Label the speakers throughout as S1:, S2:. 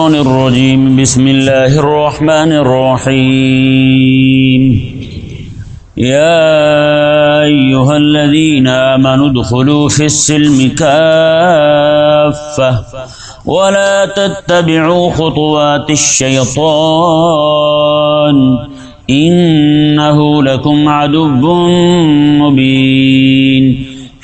S1: الشيطان الرجيم. بسم الله الرحمن الرحيم. يا أيها الذين آمنوا ادخلوا في السلم كافة ولا تتبعوا خطوات الشيطان. إنه لكم عدو مبين.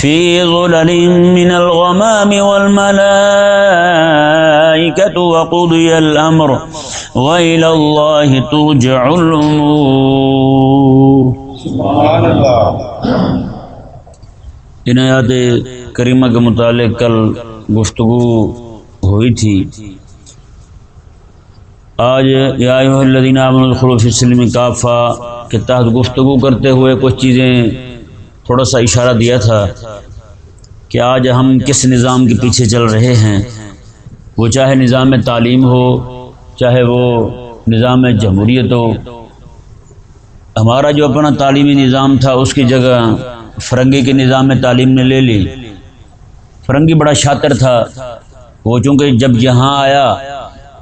S1: في ظلل من الغمام والملائكة وقضي الأمر وإلى الله ترجع الأمور.
S2: سبحان اللہ.
S1: عنایات کریمہ کے متعلق کل گفتگو ہوئی تھی. آج یا الذین آمنوا ادخلوا فی السلم کافہ کے تحت گفتگو کرتے ہوئے کچھ چیزیں تھوڑا سا اشارہ دیا تھا کہ آج ہم کس نظام کے پیچھے چل رہے ہیں۔ وہ چاہے نظام تعلیم ہو، چاہے وہ نظام جمہوریت ہو۔ ہمارا جو اپنا تعلیمی نظام تھا، اس کی جگہ فرنگی کے نظام تعلیم نے لے لی۔ فرنگی بڑا شاطر تھا۔ وہ چونکہ جب یہاں آیا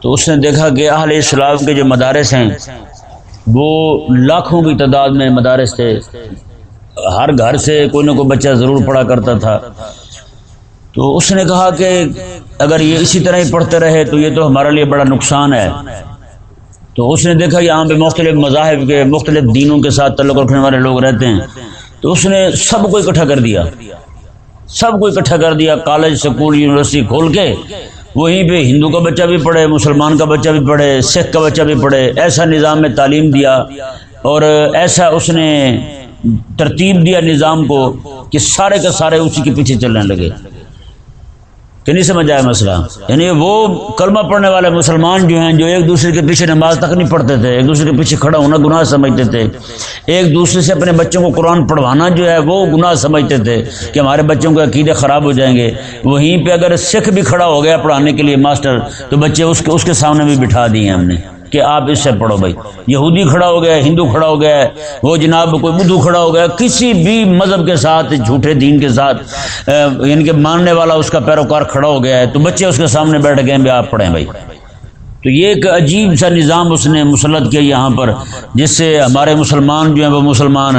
S1: تو اس نے دیکھا کہ اہل اسلام کے جو مدارس ہیں، وہ لاکھوں کی تعداد میں مدارس تھے۔ ہر گھر سے کوئی نہ کوئی بچہ ضرور پڑھا کرتا تھا۔ تو اس نے کہا کہ اگر یہ اسی طرح ہی پڑھتے رہے تو یہ تو ہمارے لیے بڑا نقصان ہے۔ تو اس نے دیکھا یہاں پہ مختلف مذاہب کے، مختلف دینوں کے ساتھ تعلق رکھنے والے لوگ رہتے ہیں۔ تو اس نے سب کو اکٹھا کر دیا۔ سب کو اکٹھا کر دیا۔ کالج، سکول، یونیورسٹی کھول کے وہیں پہ ہندو کا بچہ بھی پڑھے، مسلمان کا بچہ بھی پڑھے، سکھ کا بچہ بھی پڑھے۔ ایسا نظام میں تعلیم دیا اور ایسا اس نے ترتیب دیا نظام کو کہ سارے کے سارے اسی کے پیچھے چلنے لگے۔ کہ نہیں سمجھ آیا مسئلہ؟ یعنی وہ کلمہ پڑھنے والے مسلمان جو ہیں، جو ایک دوسرے کے پیچھے نماز تک نہیں پڑھتے تھے، ایک دوسرے کے پیچھے کھڑا ہونا گناہ سمجھتے تھے۔ ایک دوسرے سے اپنے بچوں کو قرآن پڑھوانا جو ہے، وہ گناہ سمجھتے تھے کہ ہمارے بچوں کے عقیدے خراب ہو جائیں گے۔ وہیں پہ اگر سکھ بھی کھڑا ہو گیا پڑھانے کے لیے ماسٹر، تو بچے اس کے اس کے سامنے بھی بٹھا دیے ہم نے۔ کہ آپ اس سے پڑھو بھائی۔ یہودی کھڑا ہو گیا، ہندو کھڑا ہو گیا، وہ جناب کوئی بدھو کھڑا ہو گیا، کسی بھی مذہب کے ساتھ، جھوٹے دین کے ساتھ یعنی کہ ماننے والا اس کا پیروکار کھڑا ہو گیا ہے، تو بچے اس کے سامنے بیٹھ گئے بھی آپ پڑھیں بھائی۔ تو یہ ایک عجیب سا نظام اس نے مسلط کیا یہاں پر، جس سے ہمارے مسلمان جو ہیں، وہ مسلمان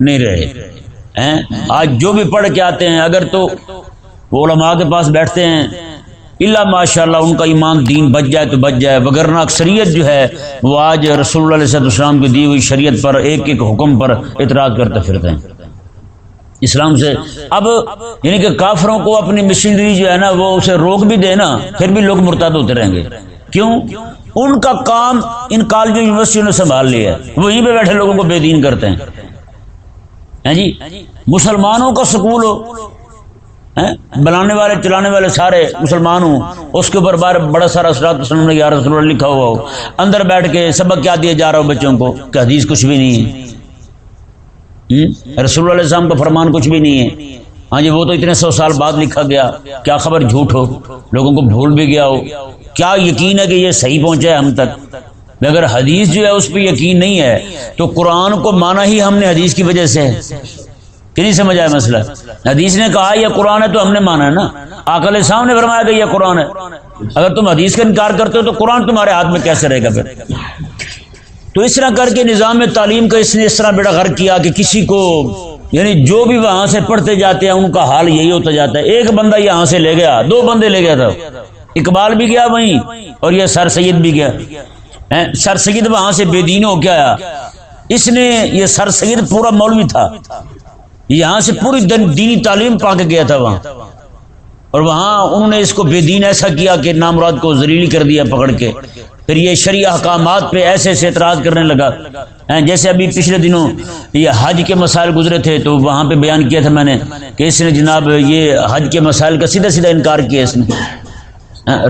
S1: نہیں رہے۔ آج جو بھی پڑھ کے آتے ہیں، اگر تو وہ علماء کے پاس بیٹھتے ہیں اللہ ماشاء اللہ ان کا ایمان دین بچ جائے تو بچ جائے۔ وگرنہ اکثریت جو ہے، وہ آج رسول اللہ علیہ السلام کی دی ہوئی شریعت پر، ایک ایک حکم پر اعتراض کرتے پھرتے ہیں۔ اسلام سے اب یعنی کہ کافروں کو اپنی مشینری جو ہے نا، وہ اسے روک بھی دے نا، پھر بھی لوگ مرتاد ہوتے رہیں گے۔ کیوں؟ ان کا کام ان کالجوں، یونیورسٹیوں نے سنبھال لیا ہے۔ وہیں پہ بیٹھے لوگوں کو بے دین کرتے ہیں جی؟ مسلمانوں کا سکول ہو بنانے والے، چلانے والے سارے مسلمان ہوں۔ اس کے اوپر بار بڑا سارا اسرات رسول اللہ لکھا ہوا ہو۔ اندر بیٹھ کے سبق کیا دیا جا رہا ہو بچوں کو کہ حدیث کچھ بھی نہیں ہے۔ رسول اللہ علیہ السلام کا فرمان کچھ بھی نہیں ہے۔ ہاں جی وہ تو اتنے سو سال بعد لکھا گیا۔ کیا خبر جھوٹ ہو؟ لوگوں کو بھول بھی گیا ہو۔ کیا یقین ہے کہ یہ صحیح پہنچا ہے ہم تک؟ اگر حدیث جو ہے اس پہ یقین نہیں ہے تو قرآن کو مانا ہی ہم نے حدیث کی وجہ سے۔ کہ نہیں سمجھ آیا مسئلہ؟ حدیث نے کہا یہ قرآن ہے تو ہم نے مانا ہے نا۔ آکل صاحب نے فرمایا کہ یہ قرآن ہے۔ اگر تم حدیث کا انکار کرتے ہو تو قرآن تمہارے ہاتھ میں کیسے رہے گا پھر؟ تو اس طرح کر کے نظام تعلیم کا اس نے اس طرح بیڑا غرق کیا کہ کسی کو یعنی جو بھی وہاں سے پڑھتے جاتے ہیں، ان کا حال یہی ہوتا جاتا ہے۔ ایک بندہ یہاں سے لے گیا، دو بندے لے گیا تھا۔ اقبال بھی گیا وہیں اور یہ سر سید بھی گیا۔ سر سید وہاں سے بے دین ہو کے آیا۔ اس نے یہ سر سید پورا مولوی تھا۔ یہاں سے پوری دینی تعلیم پا کے گیا تھا وہاں۔ اور وہاں انہوں نے اس کو بے دین ایسا کیا کہ نامراد کو ذلیل کر دیا پکڑ کے۔ پھر یہ شریع احکامات پہ ایسے ایسے اعتراض کرنے لگا۔ جیسے ابھی پچھلے دنوں یہ حج کے مسائل گزرے تھے تو وہاں پہ بیان کیا تھا میں نے کہ اس نے جناب یہ حج کے مسائل کا سیدھا سیدھا انکار کیا اس نے۔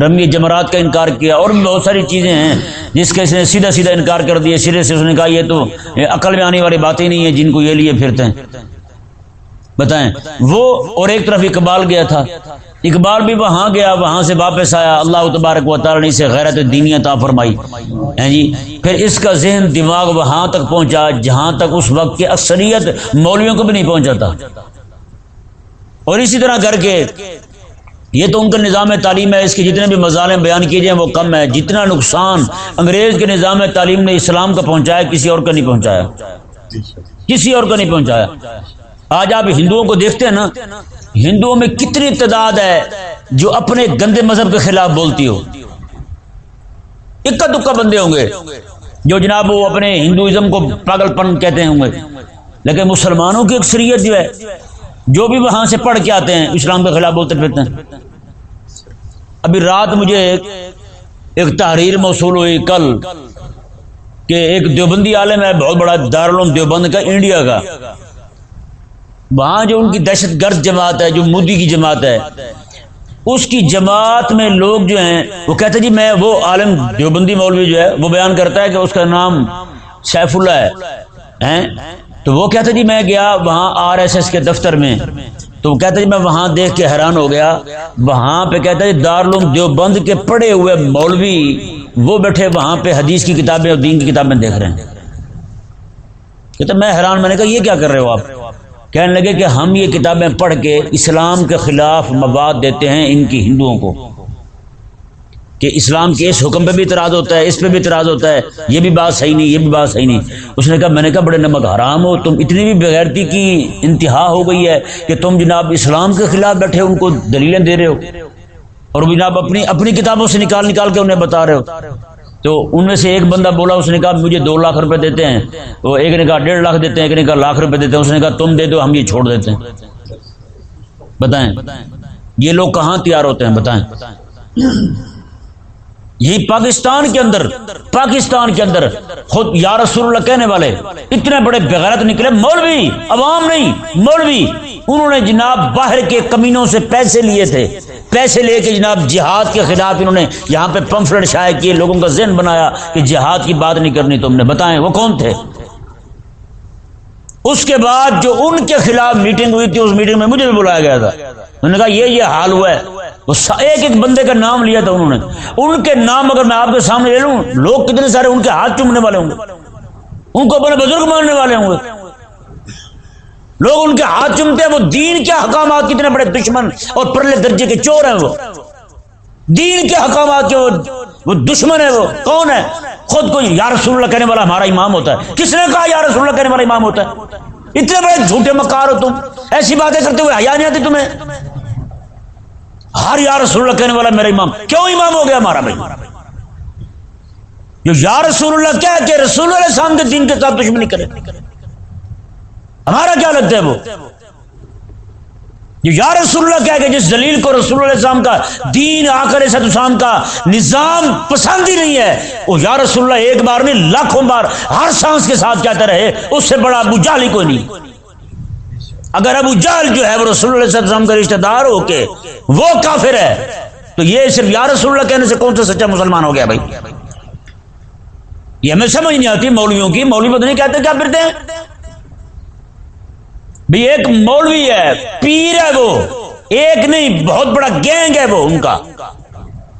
S1: رمی جمرات کا انکار کیا اور بھی بہت ساری چیزیں ہیں جس کے اس نے سیدھا سیدھا انکار کر دیا۔ سرے سے اس نے کہا، یہ تو عقل میں آنے والی باتیں نہیں ہیں، جن کو یہ لیے پھرتے ہیں۔ بتائیں۔ وہ اور ایک طرف اقبال گیا تھا۔ اقبال بھی وہاں گیا، وہاں سے واپس آیا۔ اللہ تبارک و تعالی سے غیرت دینی عطا فرمائی۔ ہیں جی؟ پھر اس کا ذہن دماغ وہاں تک پہنچا، جہاں تک اس وقت کی اکثریت مولویوں کو بھی نہیں پہنچا تھا۔ اور اسی طرح کر کے، یہ تو ان کا نظام تعلیم ہے، اس کے جتنے بھی مظالم بیان کیے جائیں، وہ کم ہے۔ جتنا نقصان انگریز کے نظام تعلیم نے اسلام کا پہنچایا، کسی اور کا نہیں پہنچایا۔ کسی اور کا نہیں پہنچایا۔ آج آپ ہندوؤں کو دیکھتے ہیں نا، ہندوؤں میں کتنی تعداد ہے جو اپنے گندے مذہب کے خلاف بولتی ہو۔ اکا دکا بندے ہوں گے جو جناب وہ اپنے ہندوازم کو پاگل پن کہتے ہوں گے۔ لیکن مسلمانوں کی اکثریت جو ہے، جو بھی وہاں سے پڑھ کے آتے ہیں، اسلام کے خلاف بولتے پھرتے ہیں۔ ابھی رات مجھے ایک تحریر موصول ہوئی کل کہ ایک دیوبندی عالم ہے، بہت بڑا دارالعلوم دیوبند کا، انڈیا کا۔ وہاں جو ان کی دہشت گرد جماعت ہے، جو مودی کی جماعت ہے، اس کی جماعت میں لوگ جو ہیں، وہ کہتے جی میں وہ عالم دیوبندی مولوی جو ہے، وہ بیان کرتا ہے کہ اس کا نام سیف اللہ ہے تو وہ کہتے جی میں گیا وہاں آر ایس ایس کے دفتر میں، تو وہ کہتے جی میں وہاں دیکھ کے حیران ہو گیا، وہاں پہ کہتا جی دارالعلوم دیوبند کے پڑے ہوئے مولوی وہ بیٹھے وہاں پہ حدیث کی کتابیں اور دین کی کتابیں دیکھ رہے ہیں۔ کہتے میں حیران، میں نے کہا یہ کیا کر رہے ہو آپ؟ کہنے لگے کہ ہم یہ کتابیں پڑھ کے اسلام کے خلاف مواد دیتے ہیں ان کی ہندوؤں کو۔ کہ اسلام کے اس حکم پہ بھی اعتراض ہوتا ہے، اس پہ بھی اعتراض ہوتا ہے۔ یہ بھی بات صحیح نہیں، یہ بھی بات صحیح نہیں۔ اس نے کہا، میں نے کہا، بڑے نمک حرام ہو، تم اتنی بھی بغیرتی کی انتہا ہو گئی ہے کہ تم جناب اسلام کے خلاف بیٹھے ان کو دلیلیں دے رہے ہو۔ اور جناب اپنی اپنی کتابوں سے نکال نکال کے انہیں بتا رہے ہو۔ تو ان میں سے ایک بندہ بولا، اس نے کہا، مجھے دو لاکھ روپے دیتے ہیں۔ تو ایک نے کہا، ڈیڑھ لاکھ دیتے ہیں، ایک نے کہا، لاکھ روپے دیتے ہیں۔ اس نے کہا، تم دے دو، ہم یہ چھوڑ دیتے ہیں۔ بتائیں۔ یہ لوگ کہاں تیار ہوتے ہیں؟ بتائیں۔ یہی پاکستان کے اندر، پاکستان کے اندر خود یا رسول اللہ کہنے والے، اتنے بڑے بغیرت نکلے، مولوی، عوام نہیں، مولوی۔ انہوں نے جناب باہر کے کمینوں سے پیسے لیے تھے۔ پیسے لے کے جناب جہاد کے خلاف انہوں نے یہاں پہ پمفلٹ شائع کیے، لوگوں کا ذہن بنایا کہ جہاد کی بات نہیں کرنی تم نے بتائیں وہ کون تھے۔ اس کے بعد جو ان کے خلاف میٹنگ ہوئی تھی، اس میٹنگ میں مجھے بھی بلایا گیا تھا۔ انہوں نے کہا، یہ یہ حال ہوا ہے۔ وہ ایک ایک بندے کا نام لیا تھا انہوں نے۔ ان کے نام اگر میں آپ کے سامنے لے لوں، لوگ کتنے سارے ان کے ہاتھ چومنے والے ہوں گے۔ ان کو اپنے بزرگ ماننے والے ہوں گے۔ لوگ ان کے ہاتھ چومتے ہیں، وہ دین کے حکامات کتنے بڑے دشمن اور پرلے درجے کے چور ہیں وہ۔ دین کے حکامات کے وہ دشمن ہے وہ۔ کون ہے؟ خود کو یا رسول اللہ کہنے والا ہمارا امام ہوتا ہے۔ کس نے کہا یا رسول اللہ کہنے والا امام ہوتا ہے؟ اتنے بڑے جھوٹے مکار ہو تم۔ ایسی باتیں کرتے ہوئے حیا نہیں آتی تمہیں؟ ہر یا رسول اللہ کہنے والا میرا امام۔ کیوں امام ہو گیا ہمارا بھائی؟ جو یا رسول اللہ کیا کہ رسول اللہ السلام کے دین کے ساتھ دشمنی کرے۔ ہمارا کیا لگتا ہے وہ؟ جو یا رسول اللہ کیا کہ جس دلیل کو رسول اللہ السلام کا دین آ کر اسلام کا نظام پسند ہی نہیں ہے، وہ یا رسول اللہ ایک بار نہیں، لاکھوں بار ہر سانس کے ساتھ کہتا رہے، اس سے بڑا ابو جالی کوئی نہیں۔ اگر ابو جال جو ہے، وہ رسول اللہ علیہ وسلم کا رشتہ دار ہو کے وہ کافر ہے، تو یہ صرف یا رسول اللہ کہنے سے کون سا سچا مسلمان ہو گیا بھائی؟ یہ ہمیں سمجھ نہیں آتی، مولویوں کی، مولوی پتہ نہیں کہتے کیا پھرتے ہیں؟ بھائی ایک مولوی ہے، پیر ہے وہ۔ ایک نہیں، بہت بڑا گینگ ہے وہ ان کا۔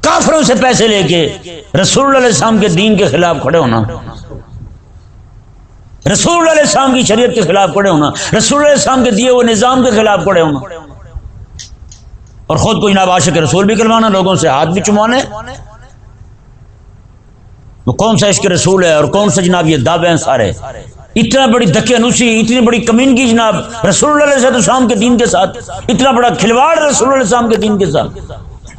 S1: کافروں سے پیسے لے کے رسول اللہ علیہ السلام کے دین کے خلاف کھڑے ہونا۔ رسول اللہ علیہ السلام کی شریعت کے خلاف کھڑے ہونا۔ رسول اللہ علیہ السلام کے دیے ہوئے نظام کے خلاف کھڑے ہونا۔ اور خود کو جناب عاشق رسول بھی کروانا، لوگوں سے ہاتھ بھی چموانے۔ وہ کون سا عشق رسول ہے اور کون سا جناب یہ دعوے ہیں سارے؟ اتنا بڑی دکے نوسی، اتنی بڑی کمینگی جناب رسول اللہ علیہ السلام کے دین کے ساتھ، اتنا بڑا کھلواڑ رسول اللہ علیہ السلام کے دین کے ساتھ۔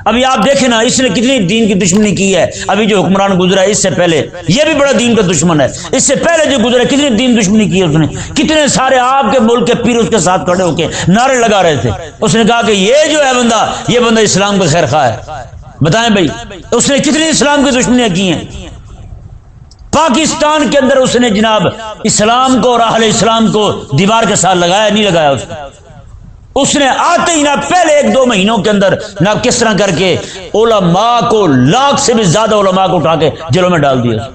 S1: ابھی آپ دیکھیں نا، اس نے کتنی دین کی دشمنی کی ہے۔ ابھی جو حکمران گزرا ہے، اس سے پہلے، یہ بھی بڑا دین کا دشمن ہے۔ اس سے پہلے جو گزرا کتنی دین دشمنی کی ہے اس نے؟ کتنے سارے آپ کے ملک کے پیر اس کے ساتھ کھڑے ہو کے نعرے لگا رہے تھے۔ اس نے کہا کہ یہ جو ہے بندہ، یہ بندہ اسلام کا خیر خواہ ہے۔ بتائیں بھائی، اس نے کتنی اسلام کی دشمنیاں کی ہیں؟ پاکستان کے اندر اس نے جناب اسلام کو اور اہل اسلام کو دیوار کے ساتھ لگایا، نہیں لگایا اس اس نے آتے ہی نہ پہلے ایک دو مہینوں کے اندر نہ کس طرح کر کے علماء کو لاکھ سے بھی زیادہ علماء کو اٹھا کے جیلوں میں ڈال دیا۔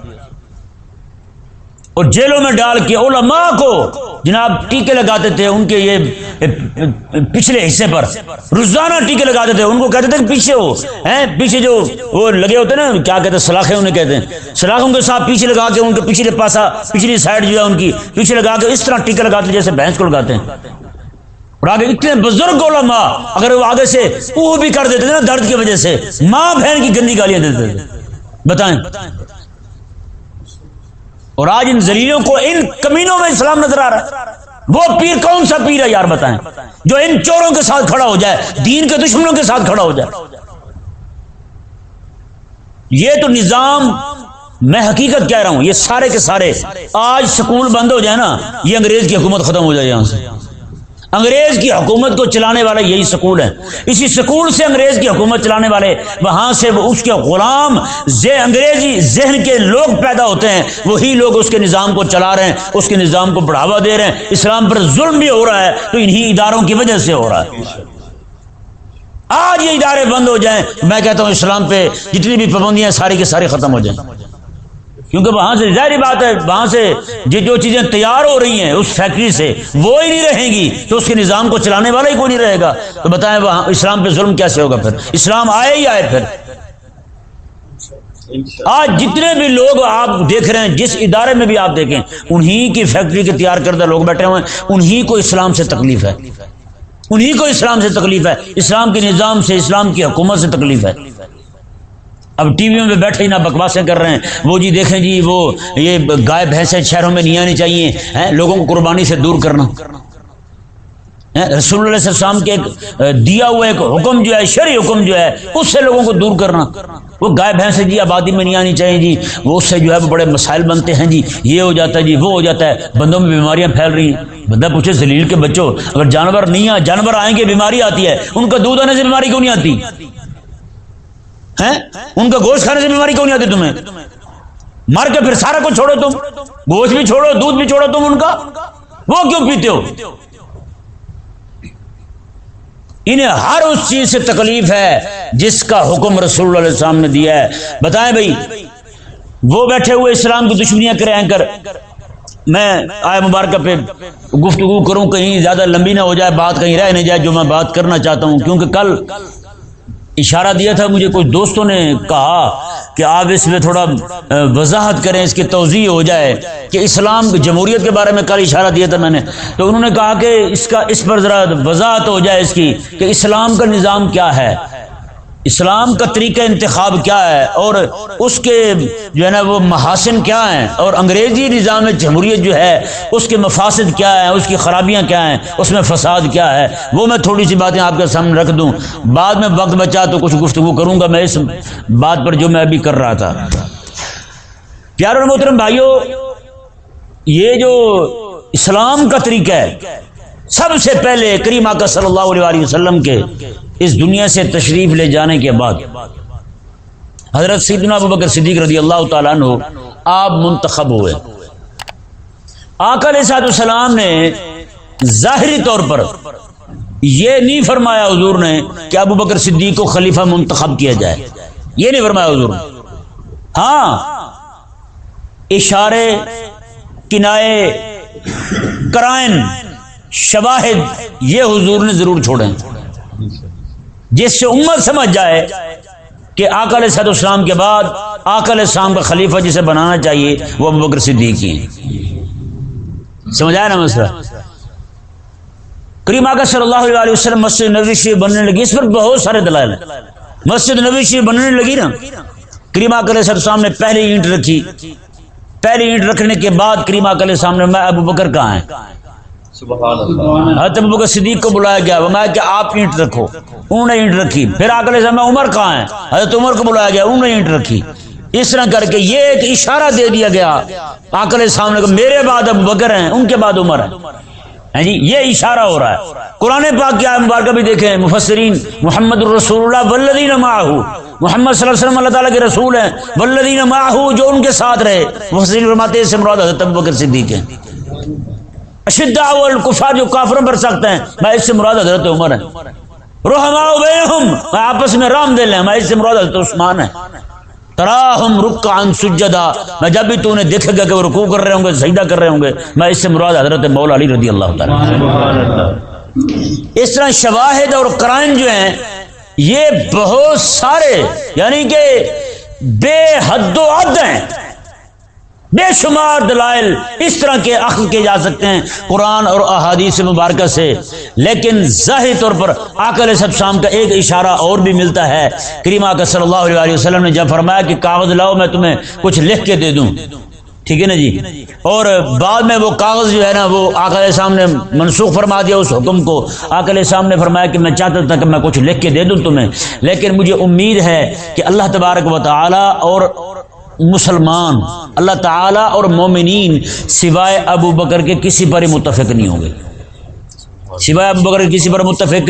S1: اور جیلوں میں ڈال کے علماء کو جناب ٹیکے لگاتے تھے ان کے یہ پچھلے حصے پر، روزانہ ٹیکے لگاتے تھے، ان کو کہتے تھے کہ پیچھے ہو پیچھے جو وہ لگے ہوتے نا، کیا کہتے ہیں، سلاخیں انہیں کہتے ہیں۔ سلاخوں کے ساتھ پیچھے لگا کے ان کے پچھلے پاسا پچھلی سائڈ جو ہے ان کی، پیچھے لگا کے اس طرح ٹیکے لگاتے جیسے بھینس کو لگاتے ہیں۔ اور آگے اتنے بزرگ علماء، اگر وہ آگے سے وہ بھی کر دیتے تھے نا درد کی وجہ سے، ماں بہن کی گندی گالیاں دیتے تھے۔ بتائیں۔ اور آج ان زلیلوں کو ان کمینوں میں اسلام نظر آ رہا ہے۔ وہ پیر کون سا پیر ہے یار بتائیں؟ جو ان چوروں کے ساتھ کھڑا ہو جائے، دین کے دشمنوں کے ساتھ کھڑا ہو جائے۔ یہ تو نظام میں حقیقت کہہ رہا ہوں، یہ سارے کے سارے آج سکول بند ہو جائے نا، یہ انگریز کی حکومت ختم ہو جائے یہاں سے۔ انگریز کی حکومت کو چلانے والا یہی سکول ہے۔ اسی سکول سے انگریز کی حکومت چلانے والے، وہاں سے اس کے غلام انگریزی ذہن کے لوگ پیدا ہوتے ہیں۔ وہی لوگ اس کے نظام کو چلا رہے ہیں، اس کے نظام کو بڑھاوا دے رہے ہیں۔ اسلام پر ظلم بھی ہو رہا ہے، تو انہی اداروں کی وجہ سے ہو رہا ہے۔ آج یہ ادارے بند ہو جائیں، میں کہتا ہوں اسلام پہ جتنی بھی پابندیاں ساری کی ساری ختم ہو جائیں۔ کیونکہ وہاں سے ظاہری بات ہے، وہاں سے جو چیزیں تیار ہو رہی ہیں اس فیکٹری سے، وہ ہی نہیں رہیں گی، تو اس کے نظام کو چلانے والا ہی کوئی نہیں رہے گا۔ تو بتائیں وہاں اسلام پہ ظلم کیسے ہوگا پھر؟ اسلام آئے ہی آئے پھر؟ آج جتنے بھی لوگ آپ دیکھ رہے ہیں، جس ادارے میں بھی آپ دیکھیں، انہی کی فیکٹری کے تیار کردہ لوگ بیٹھے ہوئے ہیں۔ انہی کو اسلام سے تکلیف ہے۔ انہی کو اسلام سے تکلیف ہے۔ اسلام کے نظام سے، اسلام کی حکومت سے تکلیف ہے۔ اب ٹی ویوں میں بیٹھے ہی نہ بکواسیں کر رہے ہیں۔ وہ جی دیکھیں جی وہ یہ گائے، بھینسیں شہروں میں نہیں آنی چاہیے۔ لوگوں کو قربانی سے دور کرنا۔ رسول اللہ علیہ السلام کے ایک دیا ہوا ایک حکم جو ہے، شرعی حکم جو ہے، اس سے لوگوں کو دور کرنا۔ وہ گائے، بھینسیں جی آبادی میں نہیں آنی چاہیے جی۔ وہ اس سے جو ہے، وہ بڑے مسائل بنتے ہیں جی۔ یہ ہو جاتا ہے جی وہ ہو جاتا ہے۔ بندوں میں بیماریاں پھیل رہی ہیں۔ بندہ پوچھے زلیل کے بچوں، اگر جانور نہیں آ، جانور آئیں گے، بیماری آتی ہے۔ ان کا دودھ آنے سے بیماری کیوں نہیں آتی؟ ان کا گوشت کھانے سے بیماری کیوں نہیں آتی تمہیں؟ مر کے پھر سارا کچھ چھوڑو تم۔ گوشت بھی چھوڑو، دودھ بھی چھوڑو تم ان کا۔ وہ کیوں پیتے ہو؟ انہیں ہر اس چیز سے تکلیف ہے جس کا حکم رسول اللہ علیہ السلام نے دیا ہے۔ بتائیں بھائی، وہ بیٹھے ہوئے اسلام کی دشمنیاں کریں کر میں آئے مبارکہ پہ گفتگو کروں، کہیں زیادہ لمبی نہ ہو جائے، بات کہیں رہ نہیں جائے، جو میں بات کرنا چاہتا ہوں۔ کیونکہ کل اشارہ دیا تھا مجھے، کچھ دوستوں نے کہا کہ آپ اس میں تھوڑا وضاحت کریں، اس کی توضیع ہو جائے کہ اسلام جمہوریت کے بارے میں کل اشارہ دیا تھا میں نے۔ تو انہوں نے کہا کہ اس کا، اس پر ذرا وضاحت ہو جائے اس کی کہ اسلام کا نظام کیا ہے۔ اسلام کا طریقہ انتخاب کیا ہے اور اس کے جو ہے نا وہ محاسن کیا ہیں اور انگریزی نظام جمہوریت جو ہے، اس کے مفاسد کیا ہیں، اس کی خرابیاں کیا ہیں، اس میں فساد کیا ہے۔ وہ میں تھوڑی سی باتیں آپ کے سامنے رکھ دوں۔ بعد میں وقت بچا تو کچھ گفتگو کروں گا میں اس بات پر جو میں ابھی کر رہا تھا۔ پیار اور محترم بھائیوں یہ جو اسلام کا طریقہ ہے، سب سے پہلے کریم آقا صلی اللہ علیہ وسلم کے اس دنیا سے تشریف لے جانے کے بعد حضرت سیدنا ابو بکر صدیق رضی اللہ تعالیٰ عنہ آپ منتخب ہوئے۔ آقا علیہ صاحب السلام نے ظاہری طور پر یہ نہیں فرمایا حضور نے کہ ابو بکر صدیق کو خلیفہ منتخب کیا جائے۔ یہ نہیں فرمایا حضور نے۔ ہاں اشارے، کنائے، کرائن، شواہد یہ حضور نے ضرور چھوڑے۔ جس سے امت سمجھ جائے کہ آکل صد اسلام کے بعد آکل اسلام کا خلیفہ جسے بنانا چاہیے وہ بکر صدیقی سمجھ آیا نا مسئلہ؟ کریم آکا صلی اللہ علیہ وسلم مسجد نبی شریف بننے لگی۔ اس پر بہت سارے دلائل مسجد نبی شریف بننے لگی نا۔ کریم آکل صد اسلام نے پہلی اینٹ رکھی۔ پہلی اینٹ رکھنے کے بعد کریم آکل السلام نے میں ابو بکر کہاں حضرت ابو بکر صدیق کو بلایا گیا میں کہ آپ اینٹ رکھو انہوں نے اینٹ رکھی۔ پھر آکل میں عمر کہاں ہے؟ حضرت عمر کو بلایا گیا انہوں نے اینٹ رکھی۔ اس طرح کر کے یہ ایک اشارہ دے دیا گیا۔ آکل سامنے کو میرے بعد ابو بکر ہیں ان کے بعد عمر ہے جی یہ اشارہ ہو رہا ہے۔ قرآن پاک کیا مبارکہ بھی دیکھیں مفسرین محمد الرسول اللہ ولدین ماہو محمد صلی اللہ علیہ وسلم اللہ تعالیٰ کے رسول ہیں۔ ولدین ماہو جو ان کے ساتھ رہے۔ مفسرین فرماتے ہیں سے مراد حضرت ابو بکر صدیق ہیں۔ اشدا الکفار جو کافروں پر سکتے ہیں، میں اس سے مراد حضرت عمر ہے رحما بینہم، میں آپس میں رام دے لیں میں اس سے مراد حضرت عثمان ہے تراہم رکعن سجدا میں جب بھی تو انہیں دیکھے گا کہ وہ رکوع کر رہے ہوں گے سجدہ کر رہے ہوں گے، میں اس سے مراد حضرت مولا علی رضی اللہ تعالی اس طرح شواہد اور کرائن جو ہیں، یہ بہت سارے یعنی کہ بے حد و عد ہیں۔ بے شمار دلائل اس طرح کے عقل کے جا سکتے ہیں قرآن اور احادیث مبارکہ سے۔ لیکن ظاہر طور پر آکل سب شام کا ایک اشارہ اور بھی ملتا ہے۔ کریمہ کا صلی اللہ علیہ وسلم نے جب فرمایا کہ کاغذ لاؤ، میں تمہیں کچھ لکھ کے دے دوں۔ ٹھیک ہے نا جی؟ اور بعد میں وہ کاغذ جو ہے نا، وہ آکل صاحب نے منسوخ فرما دیا اس حکم کو۔ آکل صاحب نے فرمایا کہ میں چاہتا تھا کہ میں کچھ لکھ کے دے دوں تمہیں۔ لیکن مجھے امید ہے کہ اللہ تبارک و تعالی اور مسلمان اللہ تعالی اور مومنین سوائے ابو بکر کے کسی پر متفق نہیں ہوں گے۔ سوائے ابو بکر کسی پر متفق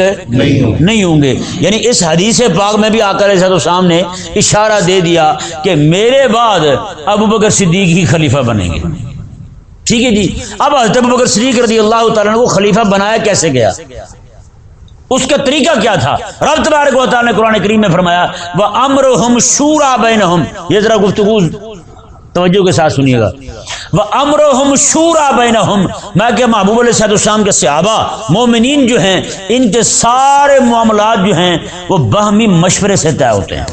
S1: نہیں ہوں گے۔ یعنی اس حدیث پاک میں بھی آ کر ایسا تو سامنے اشارہ دے دیا کہ میرے بعد ابو بکر صدیق ہی خلیفہ بنیں گے۔ ٹھیک ہے جی۔ اب حضرت ابو بکر صدیق رضی اللہ تعالیٰ کو خلیفہ بنایا کیسے گیا؟ اس کا طریقہ کیا تھا؟ رب تبارک و تعالی نے قرآن کریم میں فرمایا وہ امر ہم شورا بین یہ ذرا گفتگو توجہ کے ساتھ سنیے گا۔ وہ امر ہم شورا بین میں کہ محبوب علیہ صاحب السلام کے صحابہ، مومنین جو ہیں، ان کے سارے معاملات جو ہیں، وہ باہمی مشورے سے طے ہوتے ہیں۔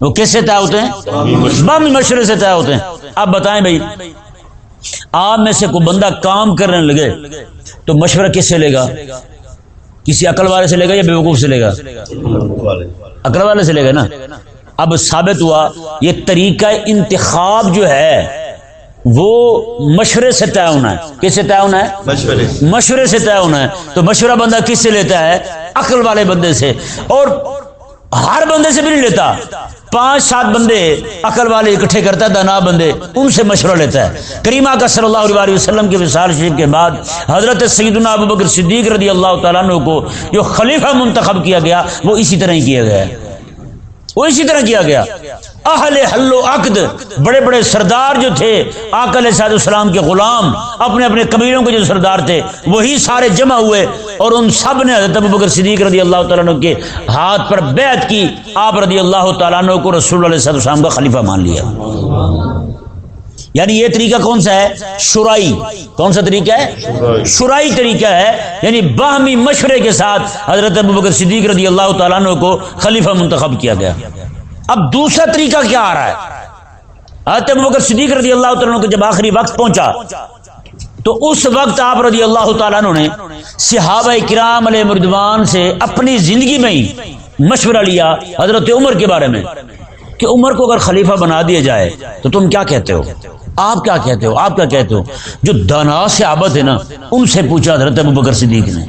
S1: وہ کس سے طے ہوتے ہیں؟ باہمی مشورے سے طے ہوتے ہیں۔ آپ بتائیں بھائی، آپ میں سے کوئی بندہ کام کرنے لگے تو مشورہ کس سے لے گا؟ کسی عقل والے سے لے گا یا بیوقوف سے لے گا؟ عقل والے سے لے گا نا؟ اب ثابت ہوا یہ طریقہ انتخاب جو ہے وہ مشورے سے طے ہونا ہے۔ کس سے طے ہونا ہے؟ مشورے سے۔ طے ہونا ہے۔ تو مشورہ بندہ کس سے لیتا ہے؟ عقل والے بندے سے۔ اور ہر بندے سے بھی نہیں لیتا۔ پانچ سات بندے عقل والے اکٹھے کرتا ہے دانا بندے، ان سے مشورہ لیتا ہے۔ کریمہ کا صلی اللہ علیہ وسلم کے وصال شریف کے بعد حضرت سیدنا ابو بکر صدیق رضی اللہ تعالیٰ عنہ کو جو خلیفہ منتخب کیا گیا، وہ اسی طرح ہی کیا گیا۔ ہے وہ اسی طرح کیا گیا۔ اہل حل و عقد، بڑے بڑے سردار جو تھے، آقا علیہ صاحب السلام کے غلام، اپنے اپنے قبیلوں کے جو سردار تھے، وہی سارے جمع ہوئے اور ان سب نے حضرت بکر صدیق رضی اللہ تعالیٰ عنہ کے ہاتھ پر بیعت کی۔ آپ رضی اللہ تعالیٰ عنہ کو رسول اللہ علیہ السلام کا خلیفہ مان لیا۔ یعنی یہ طریقہ کون سا ہے؟ شرائی۔ کون سا طریقہ ہے؟ شرائی۔ طریقہ ہے یعنی باہمی مشورے کے ساتھ حضرت ابو بکر صدیق رضی اللہ تعالیٰ عنہ کو خلیفہ منتخب کیا گیا۔ اب دوسرا طریقہ کیا آ رہا ہے؟ حضرت ابو بکر صدیق رضی اللہ تعالیٰ عنہ کو جب آخری وقت پہنچا تو اس وقت آپ رضی اللہ تعالیٰ عنہ نے صحابہ کرام علیہ مردوان سے اپنی زندگی میں ہی مشورہ لیا حضرت عمر کے بارے میں کہ عمر کو اگر خلیفہ بنا دیا جائے تو تم کیا کہتے ہو؟ آپ کیا کہتے ہو؟ آپ کیا کہتے ہو؟ جو دانا سے آبد ہے نا، ان سے پوچھا حضرت ابو بکر صدیق نے۔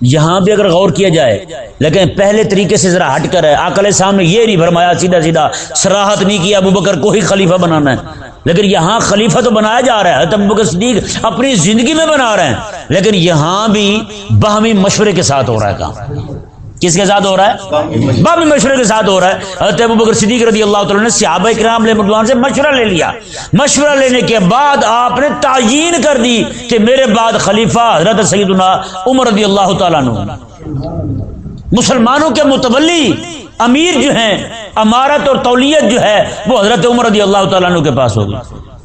S1: یہاں بھی اگر غور کیا جائے، لیکن پہلے طریقے سے ذرا ہٹ کر ہے۔ آکل سامنے یہ نہیں بھرمایا سیدھا سیدھا سراہت نہیں کیا ابو بکر کو ہی خلیفہ بنانا ہے۔ لیکن یہاں خلیفہ تو بنایا جا رہا ہے، حضرت ابو بکر صدیق اپنی زندگی میں بنا رہے ہیں۔ لیکن یہاں بھی باہمی مشورے کے ساتھ ہو رہا ہے کام۔ کس کے ساتھ ہو رہا ہے؟ باب مشورے کے ساتھ ہو رہا ہے۔ حضرت ابو بکر صدیق رضی اللہ تعالیٰ نے صحابہ کرام علیہ مردوان سے مشورہ لے لیا۔ مشورہ لینے کے بعد آپ نے تعین کر دی کہ میرے بعد خلیفہ حضرت سیدنا عمر رضی اللہ تعالیٰ عنہ۔ مسلمانوں کے متولی امیر جو ہیں، امارت اور تولیت جو ہے، وہ حضرت عمر رضی اللہ تعالیٰ عنہ کے پاس ہوگی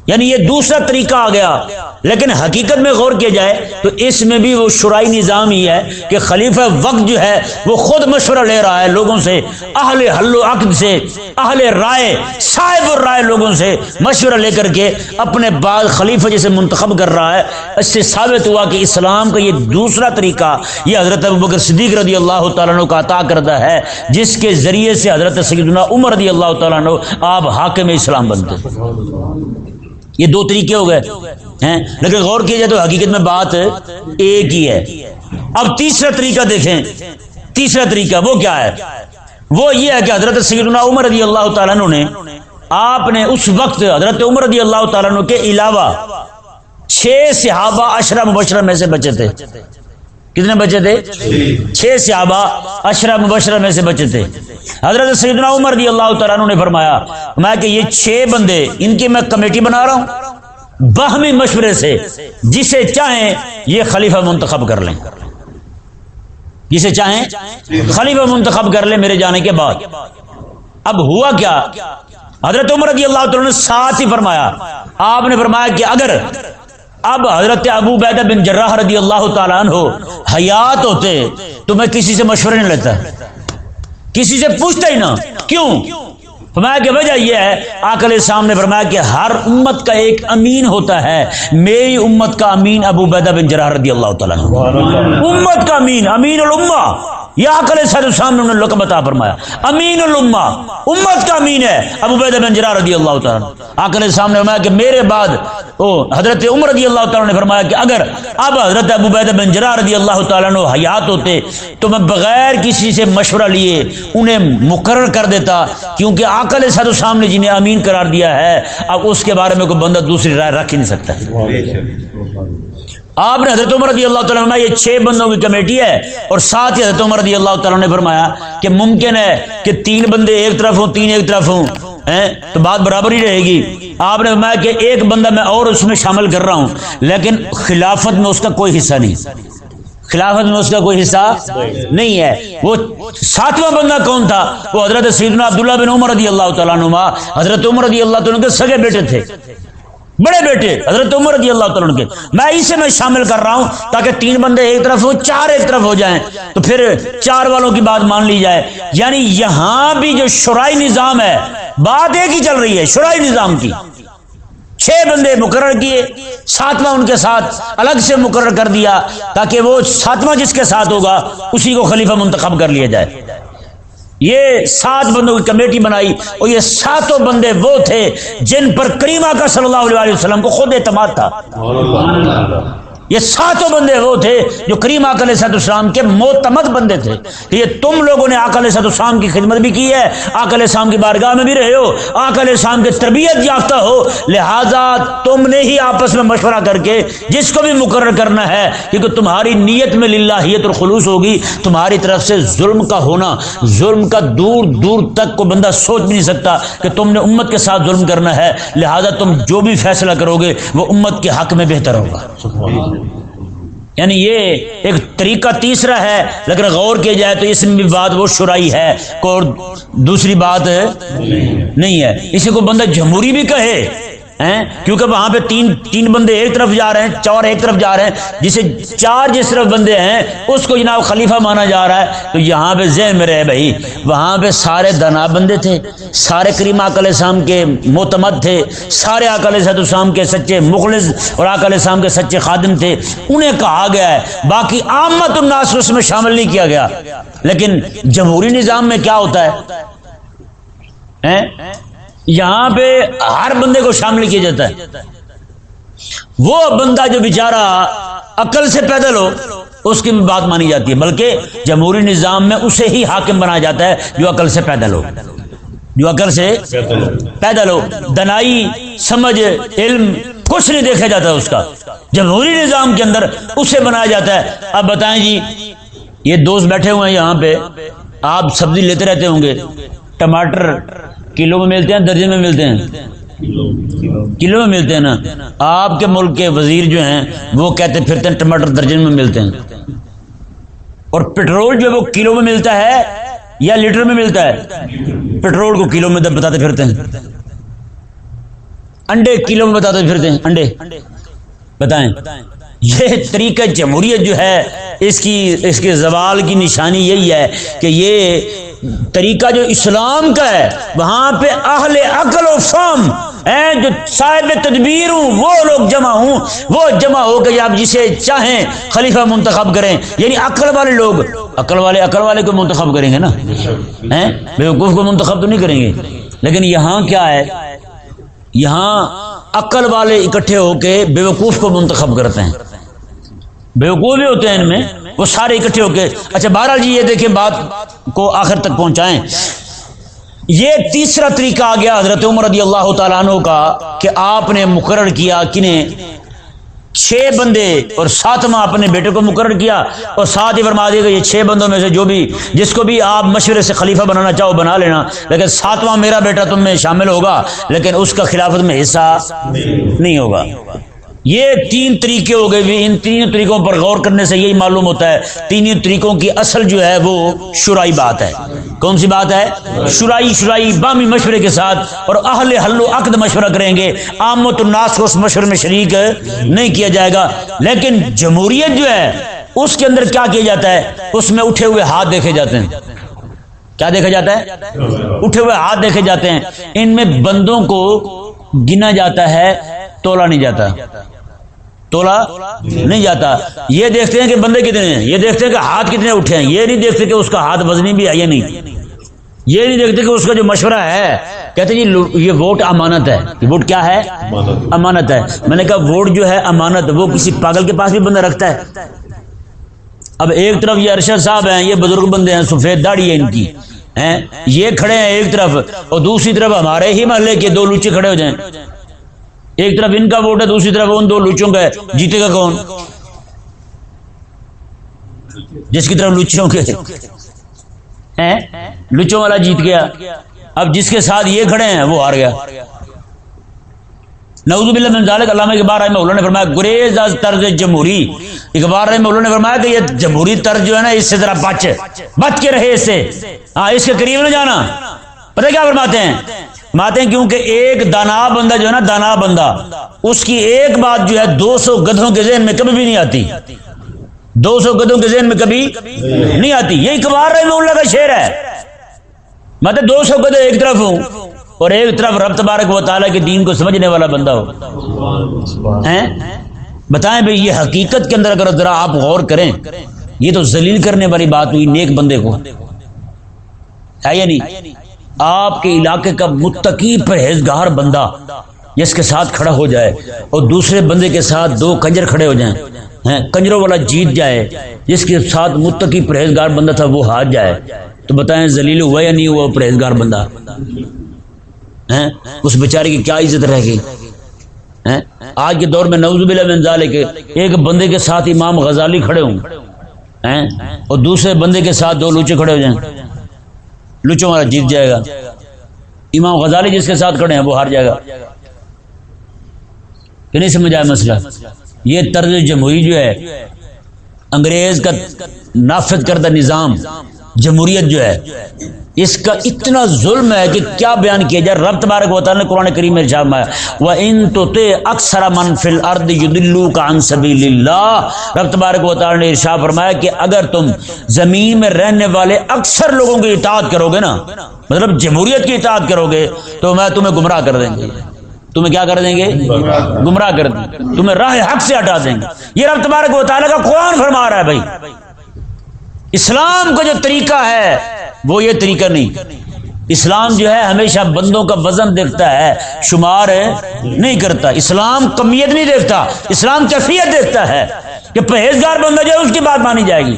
S1: یعنی یہ دوسرا طریقہ آ گیا۔ لیکن حقیقت میں غور کیا جائے تو اس میں بھی وہ شرائی نظام ہی ہے کہ خلیفہ وقت جو ہے وہ خود مشورہ لے رہا ہے لوگوں سے، اہل حل و عقد سے، اہل رائے، صاحب الرائے لوگوں سے مشورہ لے کر کے اپنے بعد خلیفہ جسے منتخب کر رہا ہے۔ اس سے ثابت ہوا کہ اسلام کا یہ دوسرا طریقہ، یہ حضرت ابو بکر صدیق رضی اللہ تعالیٰ عنہ کا عطا کرتا ہے، جس کے ذریعے سے حضرت سیدنا عمر رضی اللہ تعالیٰ عنہ آپ حاکم اسلام بنتے یہ دو طریقے ہو گئے، ہیں؟ لیکن غور کیا جائے تو حقیقت میں بات ایک ہی ہے۔ اب تیسرا طریقہ دیکھیں۔ تیسرا طریقہ وہ کیا ہے؟ وہ یہ ہے کہ حضرت سیدنا عمر رضی اللہ تعالیٰ نے آپ نے اس وقت حضرت عمر رضی اللہ تعالیٰ عنہ کے علاوہ چھ صحابہ اشرا مبشرہ میں سے بچے تھے۔ کتنے بچے تھے؟ چھ صحابہ اشرا مبشرہ میں سے بچے تھے۔ حضرت سیدنا عمر رضی اللہ تعالیٰ عنہ نے فرمایا، میں کہ یہ چھ بندے ان کی میں کمیٹی بنا رہا ہوں، باہمی مشورے سے جسے چاہیں یہ خلیفہ منتخب کر لیں۔ جسے چاہیں خلیفہ منتخب کر لیں میرے جانے کے بعد۔ اب ہوا کیا؟ حضرت عمر رضی اللہ تعالیٰ نے ساتھ ہی فرمایا، آپ نے فرمایا کہ اگر اب حضرت ابو بیدہ بن جراح رضی اللہ تعالیٰ عنہ حیات ہوتے تو میں کسی سے مشورے نہیں لیتا۔ کسی سے پوچھتا ہی نہ۔ کیوں؟ فرمایا کہ وجہ یہ ہے آکل سامنے فرمایا کہ ہر امت کا ایک امین ہوتا ہے۔ میری امت کا امین ابو بیدہ بن جراح رضی اللہ تعالیٰ امت کا امین امین الامہ۔ یہ عقل سر سامنے انہوں نے لقب عطا فرمایا۔ امین الامہ۔ امت کا امین ہے۔ ابو بید بن جرار رضی اللہ تعالیٰ عقل سامنے فرمایا کہ میرے بعد او حضرت عمر رضی اللہ تعالیٰ نے فرمایا کہ اگر اب حضرت ابو بید بن جرار رضی اللہ تعالیٰ نے حیات ہوتے تو میں بغیر کسی سے مشورہ لیے انہیں مقرر کر دیتا کیونکہ عقل سر سامنے جنہیں امین قرار دیا ہے، اب اس کے بارے میں کوئی بندہ دوسری رائے رکھ ہی نہیں سکتا۔ آپ نے حضرت عمر رضی اللہ تعالیٰ نے یہ چھ بندوں کی کمیٹی ہے اور ساتھ ہی حضرت عمر رضی اللہ تعالیٰ نے فرمایا کہ ممکن ہے کہ تین بندے ایک طرف ہوں، تین ایک طرف ہوں تو بات برابر ہی رہے گی۔ آپ نے فرمایا کہ ایک بندہ میں اور اس میں شامل کر رہا ہوں، لیکن خلافت میں اس کا کوئی حصہ نہیں۔ خلافت میں اس کا کوئی حصہ نہیں ہے۔ وہ ساتواں بندہ کون تھا؟ وہ حضرت سیدنا عبداللہ بن عمر رضی اللہ تعالیٰ نما حضرت عمر رضی اللہ تعالیٰ کے سگے بیٹے تھے۔ بڑے بیٹے، حضرت عمر رضی اللہ تعالیٰ کے۔ میں اسے میں شامل کر رہا ہوں تاکہ تین بندے ایک طرف ہو چار ایک طرف ہو جائیں۔ تو پھر چار والوں کی بات مان لی جائے۔ یعنی یہاں بھی جو شرائی نظام ہے، بات ایک ہی چل رہی ہے شرائی نظام کی۔ چھ بندے مقرر کیے، ساتواں ان کے ساتھ الگ سے مقرر کر دیا تاکہ وہ ساتواں جس کے ساتھ ہوگا، اسی کو خلیفہ منتخب کر لیا جائے۔ یہ سات بندوں کی کمیٹی بنائی اور یہ ساتوں بندے وہ تھے جن پر کریمہ کا صلی اللہ علیہ وسلم کو خود اعتماد تھا۔ یہ ساتوں بندے وہ تھے جو کریم آکل صد السلام کے معتمد بندے تھے کہ یہ تم لوگوں نے آکل صد السلام کی خدمت بھی کی ہے آکل اسلام کی بارگاہ میں بھی رہے ہو آکل اسلام کی تربیت یافتہ ہو۔ لہذا تم نے ہی آپس میں مشورہ کر کے جس کو بھی مقرر کرنا ہے، کیونکہ تمہاری نیت میں للہیت اور خلوص ہوگی، تمہاری طرف سے ظلم کا ہونا، ظلم کا دور دور تک کو بندہ سوچ بھی نہیں سکتا کہ تم نے امت کے ساتھ ظلم کرنا ہے۔ لہذا تم جو بھی فیصلہ کرو گے، وہ امت کے حق میں بہتر ہوگا۔ یعنی یہ ایک طریقہ تیسرا ہے، لیکن غور کیا جائے تو اس میں بھی بات وہ شرائی ہے اور دوسری بات نہیں ہے۔ اسی کو بندہ جمہوری بھی کہے۔ ہیں؟ کیونکہ وہاں پہ تین تین بندے ایک طرف جا رہے ہیں، چار ایک طرف جا رہے ہیں۔ جسے چار جس طرف بندے ہیں، اس کو جناب خلیفہ مانا جا رہا ہے۔ تو یہاں پہ ذہن میں رہے بھائی، وہاں پہ سارے دنا بندے تھے، سارے کریم اکل اسلام کے معتمد تھے، سارے اکل صحت السلام کے سچے مخلص اور اکل اسلام کے سچے خادم تھے۔ انہیں کہا گیا ہے، باقی آمد الناس اس میں شامل نہیں کیا گیا۔ لیکن جمہوری نظام میں کیا ہوتا ہے؟ یہاں پہ ہر بندے کو شامل کیا جاتا ہے۔ وہ بندہ جو بیچارہ عقل سے پیدل ہو، اس کی بات مانی جاتی ہے، بلکہ جمہوری نظام میں اسے ہی حاکم بنایا جاتا ہے جو عقل سے پیدل ہو۔ جو عقل سے پیدل ہو۔ دنائی، سمجھ، علم، کچھ نہیں دیکھا جاتا اس کا۔ جمہوری نظام کے اندر اسے بنایا جاتا ہے۔ اب بتائیں جی یہ دوست بیٹھے ہوئے ہیں یہاں پہ۔ آپ سبزی لیتے رہتے ہوں گے۔ ٹماٹر کلو میں ملتے ہیں درجن میں ملتے ہیں؟ کلو میں ملتے ہیں نا؟ آپ کے ملک کے وزیر جو ہیں، وہ کہتے پھرتے ہیں ٹماٹر درجن میں ملتے ہیں۔ اور پٹرول جو ہے، وہ کلو میں ملتا ہے یا لیٹر میں ملتا ہے؟ پٹرول کو کلو میں بتاتے پھرتے ہیں۔ انڈے کلو میں بتاتے پھرتے ہیں۔ انڈے۔ بتائیں۔ یہ طریقہ جمہوریت جو ہے، اس کی، اس کے زوال کی نشانی یہی ہے کہ یہ طریقہ جو اسلام کا ہے، وہاں پہ اہل عقل و فام جو صاحب تدبیر ہوں، وہ لوگ جمع ہوں، وہ جمع ہو کے آپ جسے چاہیں خلیفہ منتخب کریں۔ یعنی عقل والے لوگ، عقل والے عقل والے کو منتخب کریں گے نا؟ بیوقوف کو منتخب تو نہیں کریں گے۔ لیکن یہاں کیا ہے؟ یہاں عقل والے اکٹھے ہو کے بیوقوف کو منتخب کرتے ہیں۔ بیوقوف بھی ہوتے ہیں ان میں، وہ سارے اکٹھے ہو کے۔ اچھا بہرحال جی یہ دیکھیں بات کو آخر تک پہنچائیں۔ یہ تیسرا طریقہ آ گیا حضرت عمر رضی اللہ تعالیٰ عنہ کا کہ آپ نے مقرر کیا کنہیں چھ چھ بندے اور ساتواں اپنے بیٹے کو مقرر کیا۔ اور ساتھ ہی فرما دیا کہ یہ چھ بندوں میں سے جو بھی، جس کو بھی آپ مشورے سے خلیفہ بنانا چاہو بنا لینا۔ لیکن ساتواں میرا بیٹا تم میں شامل ہوگا، لیکن اس کا خلافت میں حصہ نہیں ہوگا۔ یہ تین طریقے ہو گئے۔ ان تین طریقوں پر غور کرنے سے یہی معلوم ہوتا ہے تین طریقوں کی اصل جو ہے وہ شرائی بات ہے۔ کون سی بات ہے؟ شرائی شرائی بامی مشورے کے ساتھ اور اہل حل و عقد مشورہ کریں گے۔ آمت الناس کو اس مشورے میں شریک نہیں کیا جائے گا۔ لیکن جمہوریت جو ہے، اس کے اندر کیا کیا جاتا ہے؟ اس میں اٹھے ہوئے ہاتھ دیکھے جاتے ہیں۔ کیا دیکھا جاتا ہے؟ اٹھے ہوئے ہاتھ دیکھے جاتے ہیں۔ ان میں بندوں کو گنا جاتا ہے تولا نہیں جاتا۔ تولا نہیں جاتا۔ یہ دیکھتے ہیں کہ بندے کتنے ہیں۔ یہ دیکھتے ہیں کہ ہاتھ کتنے اٹھے ہیں۔ یہ نہیں دیکھتے کہ اس کا ہاتھ وزنی بھی ہے یا نہیں۔ یہ نہیں دیکھتے کہ اس کا جو مشورہ ہے، کہتے جی یہ ووٹ امانت ہے۔ یہ ووٹ کیا ہے؟ امانت ہے۔ میں نے کہا، ووٹ جو ہے امانت، وہ کسی پاگل کے پاس بھی بندہ رکھتا ہے۔ اب ایک طرف یہ ارشد صاحب ہیں، یہ بزرگ بندے ہیں، سفید داڑھی ہے ان کی۔ یہ کھڑے ہیں ایک طرف۔ اور دوسری طرف ہمارے ہی محلے کے دو لوچے کھڑے ہو جائیں۔ ایک طرف ان کا ووٹ ہے، دوسری طرف ان دو لوچوں کا ہے۔ جیتے گا کون؟ جس کی طرف لوچوں کے۔ لچوں والا جیت گیا۔ اب جس کے ساتھ یہ کھڑے ہیں، وہ ہار گیا۔ نعوذ باللہ من ذالک، علامہ اقبال رحمہ اللہ نے فرمایا، گریز از طرز جمہوری۔ اقبال رحمہ اللہ نے فرمایا کہ یہ جمہوری طرز جو ہے نا، اس سے ذرا بچ۔ بچ کے رہے اس سے ہاں اس کے قریب نہ جانا۔ پتہ کیا فرماتے ہیں؟ ماتے ہیں کیونکہ ایک دانا بندہ جو ہے نا، دانا بندہ، اس کی ایک بات جو ہے دو سو گدھوں کے ذہن میں کبھی بھی نہیں آتی۔ دو سو گدھوں کے ذہن میں کبھی نہیں آتی۔ یہ اقبال رحمہ اللہ کا شعر ہے۔ میں دو سو گدھے ایک طرف ہوں اور ایک طرف رب تبارک و تعالیٰ کے دین کو سمجھنے والا بندہ ہو بتائیں بھائی، یہ حقیقت کے اندر اگر ذرا آپ غور کریں، یہ تو ذلیل کرنے والی بات ہوئی نیک بندے کو۔ ہے یا نہیں؟ آپ کے علاقے کا متقی پرہیزگار بندہ جس کے ساتھ کھڑا ہو جائے اور دوسرے بندے کے ساتھ دو کنجر کھڑے ہو جائیں کنجروں والا جیت جائے، جس کے ساتھ متقی پرہیزگار بندہ تھا، وہ ہاتھ جائے۔ تو بتائیں ذلیل ہوا یا نہیں ہوا پرہیزگار بندہ؟ اس بیچارے کی کیا عزت رہ گئی؟ آج کے دور میں نوز بلّہ کے ایک بندے کے ساتھ امام غزالی کھڑے ہوں۔ اور دوسرے بندے کے ساتھ دو لوچے کھڑے ہو جائیں۔ لوچوں والا جیت جائے گا۔ امام غزالی جس کے ساتھ کھڑے ہیں، وہ ہار جائے گا۔ کہ نہیں سمجھ آیا مسئلہ؟ یہ طرز جمہوری جو ہے، انگریز کا نافذ کردہ نظام جمہوریت جو ہے، اس کا اتنا ظلم ہے کہ کیا بیان کیا جائے؟ رب تبارک و نے قرآن کریم میں ارشاد وہ ان تو اکثر من فل ارد یدلو کا ان سبیل اللہ رب تبارک و نے ارشاد فرمایا کہ اگر تم زمین میں رہنے والے اکثر لوگوں کی اطاعت کرو گے نا مطلب جمہوریت کی اطاعت کرو گے، تو میں تمہیں گمراہ کر دیں گے۔ تمہیں کیا کر دیں گے؟ گمراہ کر دیں گے۔ تمہیں راہ حق سے ہٹا دیں گے۔ یہ رب تبارک و کا قرآن فرما رہا ہے بھائی۔ اسلام کا جو طریقہ ہے، وہ یہ طریقہ نہیں۔ اسلام جو ہے، ہمیشہ بندوں کا وزن دیکھتا ہے، شمار نہیں کرتا۔ اسلام کمیت نہیں دیکھتا، اسلام کیفیت دیکھتا ہے کہ پرہیزگار بندہ جو ہے، اس کی بات مانی جائے گی۔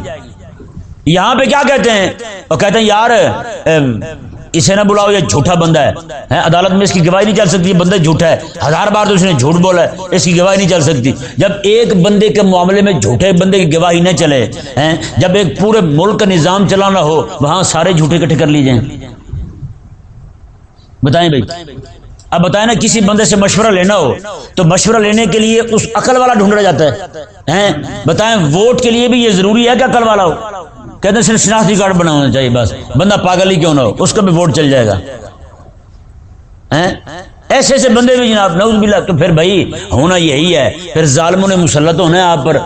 S1: یہاں پہ کیا کہتے ہیں؟ وہ کہتے ہیں، یار اسے نہ بلاؤ، یہ جھوٹا بندہ ہے۔ عدالت میں اس کی گواہی نہیں چل سکتی، یہ بندہ جھوٹا ہے۔ ہزار بار تو اس نے جھوٹ بولا ہے، اس کی گواہی نہیں چل سکتی۔ جب ایک بندے کے معاملے میں جھوٹے بندے کی گواہی نہ چلے جب ایک پورے ملک کا نظام چلانا ہو، وہاں سارے جھوٹے کٹھے کر لی جائیں بتائیں بھائی۔ اب بتائیں نا، کسی بندے سے مشورہ لینا ہو، تو مشورہ لینے کے لیے اس عقل والا ڈھونڈا جاتا ہے۔ بتائیں، ووٹ کے لیے بھی یہ ضروری ہے کہ عقل والا ہو؟ کہتے ہیں صرف شناختی کارڈ بنا ہونا چاہیے، بس۔ بندہ پاگل ہی کیوں نہ ہو؟ اس کا بھی ووٹ چل جائے گا۔ ایسے ایسے بندے بھی جناب نوز بلا تو پھر بھائی، ہونا یہی ہے۔ پھر ظالموں نے مسلط ہونا ہے آپ پر۔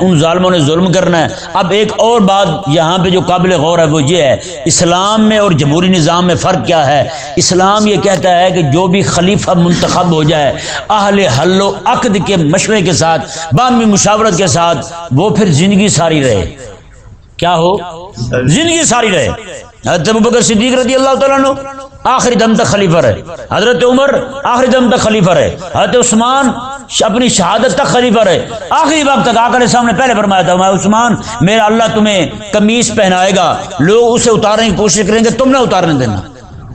S1: ان ظالموں نے ظلم کرنا ہے۔ اب ایک اور بات یہاں پہ جو قابل غور ہے، وہ یہ ہے، اسلام میں اور جمہوری نظام میں فرق کیا ہے؟ اسلام یہ کہتا ہے کہ جو بھی خلیفہ منتخب ہو جائے، اہل حل و عقد کے مشورے کے ساتھ بامی مشاورت کے ساتھ، وہ پھر زندگی ساری رہے۔ کیا ہو؟ زندگی ساری رہے۔ حضرت بکر صدیق رضی اللہ تعالیٰ عنہ آخری دم تک خلیفہ رہے۔ حضرت عمر آخری دم تک خلیفہ رہے۔ حضرت عثمان اپنی شہادت تک خلیفہ رہے۔ آخری وقت تک آکر سامنے پہلے فرمایا تھا میں عثمان، میرا اللہ تمہیں کمیز پہنائے گا۔ لوگ اسے اتارنے کی کوشش کریں گے، تم نہ اتارنے دینا۔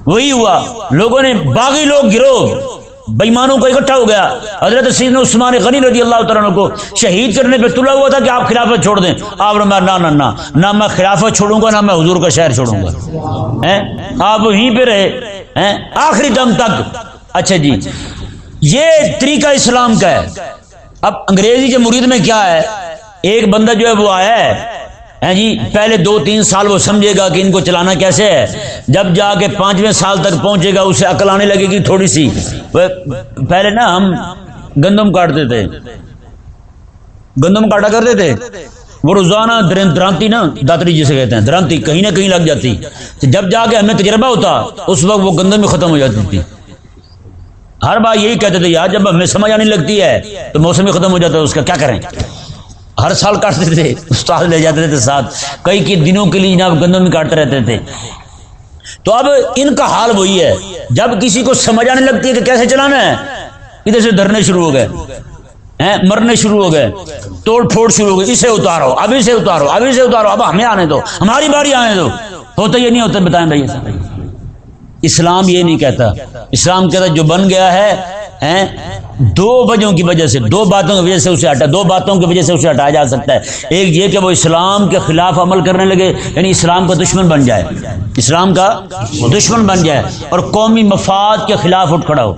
S1: وہی ہوا۔ لوگوں نے باغی لوگ گروہ بےمانوں کو اکٹھا ہو گیا۔ حضرت سید عثمان غنی رضی اللہ تعالیٰ کو شہید کرنے پہ تلا ہوا تھا کہ آپ خلافت چھوڑ دیں۔ آپ نے نہ نہ نہ نہ میں خلافت چھوڑوں گا، نہ میں حضور کا شہر چھوڑوں گا۔ آپ وہیں پہ رہے۔ آخری دم تک۔ اچھا جی یہ طریقہ اسلام کا ہے۔ اب انگریزی کے مرید میں کیا ہے؟ ایک بندہ جو ہے وہ آیا ہے۔ جی؟ پہلے دو تین سال وہ سمجھے گا کہ ان کو چلانا کیسے ہے۔ جب جا کے پانچویں سال تک پہنچے گا، اسے عقل آنے لگے گی تھوڑی سی۔ پہلے نا ہم گندم کاٹتے تھے۔ گندم کاٹا کرتے تھے۔ وہ روزانہ درانتی نا، داتری جسے کہتے ہیں، درانتی کہیں نہ کہیں لگ جاتی۔ جب جا کے ہمیں تجربہ ہوتا، اس وقت وہ گندم ختم ہو جاتی تھی۔ ہر بار یہی کہتے تھے، یار جب ہمیں سمجھ آنے لگتی ہے تو موسم ختم ہو جاتا ہے، اس کا کیا کریں؟ ہر سال کاٹتے تھے، استاد لے جاتے تھے ساتھ۔ کئی کئی دنوں کے لیے جناب گندم میں کاٹتے رہتے تھے۔ تو اب ان کا حال وہی ہے۔ جب کسی کو سمجھ آنے لگتی ہے کہ کیسے چلانا ہے، ادھر سے دھرنے شروع ہو گئے۔ مرنے شروع ہو گئے۔ توڑ پھوڑ شروع ہو گئے۔ اسے اتارو ابھی سے اتارو ابھی سے اتارو۔ اب ہمیں آنے دو۔ ہماری باری آنے دو۔ ہوتا یہ نہیں ہوتا بتائیں بھائی۔ اسلام یہ نہیں کہتا۔ اسلام کہتا جو بن گیا ہے دو وجہوں کی وجہ سے، دو باتوں کی وجہ سے اسے ہٹا، دو باتوں کی وجہ سے اسے ہٹایا جا سکتا ہے۔ ایک یہ کہ وہ اسلام کے خلاف عمل کرنے لگے یعنی اسلام کا دشمن بن جائے۔ اسلام کا دشمن بن جائے اور قومی مفاد کے خلاف اٹھ کھڑا ہو۔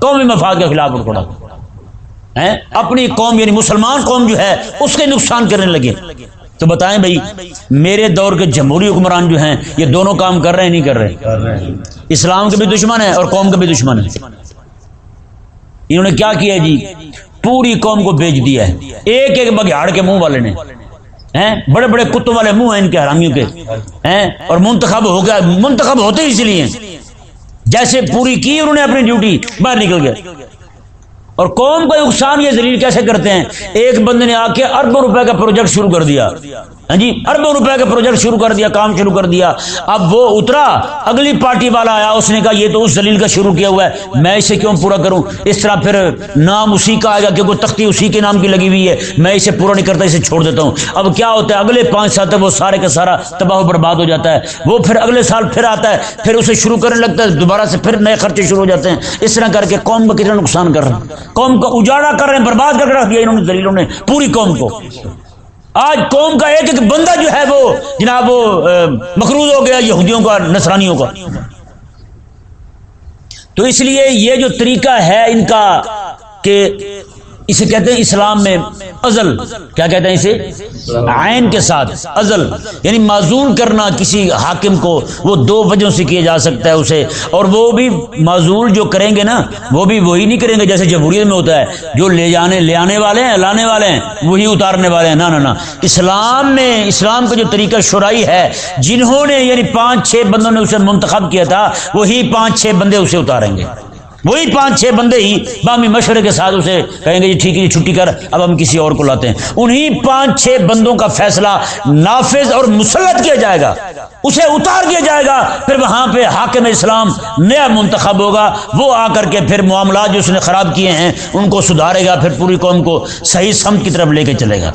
S1: قومی مفاد کے خلاف اٹھ کھڑا ہو۔ اپنی قوم یعنی مسلمان قوم جو ہے، اس کے نقصان کرنے لگے۔ تو بتائیں بھائی، میرے دور کے جمہوری حکمران جو ہیں، یہ دونوں کام کر رہے ہیں، نہیں کر رہے؟ اسلام کے بھی دشمن ہے اور قوم کے بھی دشمن ہے انہوں نے کیا کیا جی؟ پوری قوم کو بیچ دیا ہے۔ ایک ایک بگیاڑ کے منہ والے نے۔ بڑے بڑے کتوں والے منہ ہیں ان کے حرامیوں کے۔ اور منتخب ہو گیا۔ منتخب ہوتے اس لیے۔ جیسے پوری کی انہوں نے اپنی ڈیوٹی، باہر نکل گیا۔ اور قوم کا نقصان یہ ذریعہ کیسے کرتے ہیں؟ ایک بندے نے آ کے اربوں روپے کا پروجیکٹ شروع کر دیا۔ ہاں جی اربوں روپے کا پروجیکٹ شروع کر دیا، کام شروع کر دیا۔ اب وہ اترا، اگلی پارٹی والا آیا، اس نے کہا، یہ تو اس دلیل کا شروع کیا ہوا ہے۔ میں اسے کیوں پورا کروں؟ اس طرح پھر نام اسی کا آئے گا، کیونکہ تختی اسی کے نام کی لگی ہوئی ہے۔ میں اسے پورا نہیں کرتا، اسے چھوڑ دیتا ہوں۔ اب کیا ہوتا ہے؟ اگلے پانچ سال تک وہ سارے کا سارا تباہ و برباد ہو جاتا ہے۔ وہ پھر اگلے سال پھر آتا ہے، پھر اسے شروع کرنے لگتا ہے، دوبارہ سے پھر نئے خرچے شروع ہو جاتے ہیں۔ اس طرح کر کے قوم کا کتنا نقصان کر رہے ہیں قوم کا اجاڑا کر رہے ہیں، برباد کر کے رکھ دیا انہوں نے، دلیلوں نے، پوری قوم کو۔ آج قوم کا ایک ایک بندہ جو ہے وہ، جناب، وہ مقروض ہو گیا، یہودیوں کا، نصرانیوں کا۔ تو اس لیے یہ جو طریقہ ہے ان کا کہ اسے کہتے ہیں اسلام میں ازل۔ کیا کہتے ہیں اسے؟ عین کے ساتھ ازل۔ یعنی معذول کرنا کسی حاکم کو، وہ دو وجہوں سے کیا جا سکتا ہے اسے۔ اور وہ بھی معذول جو کریں گے نا، وہ بھی وہی نہیں کریں گے جیسے جمہوریت میں ہوتا ہے۔ جو لے جانے، لے آنے والے ہیں، لانے والے ہیں، وہی اتارنے والے ہیں۔ نہ نہ اسلام میں، اسلام کا جو طریقہ شرائی ہے، جنہوں نے یعنی پانچ چھ بندوں نے اسے منتخب کیا تھا، وہی پانچ چھ بندے اسے اتاریں گے۔ وہی پانچ چھ بندے ہی بامی مشورے کے ساتھ اسے کہیں گے جی ٹھیک ہے جی چھٹی کر، اب ہم کسی اور کو لاتے ہیں۔ انہی پانچ چھ بندوں کا فیصلہ نافذ اور مسلط کیا جائے گا۔ اسے اتار دیا جائے گا۔ پھر وہاں پہ حاکم اسلام نیا منتخب ہوگا۔ وہ آ کر کے پھر معاملات جو اس نے خراب کیے ہیں، ان کو سدھارے گا، پھر پوری قوم کو صحیح سمت کی طرف لے کے چلے گا۔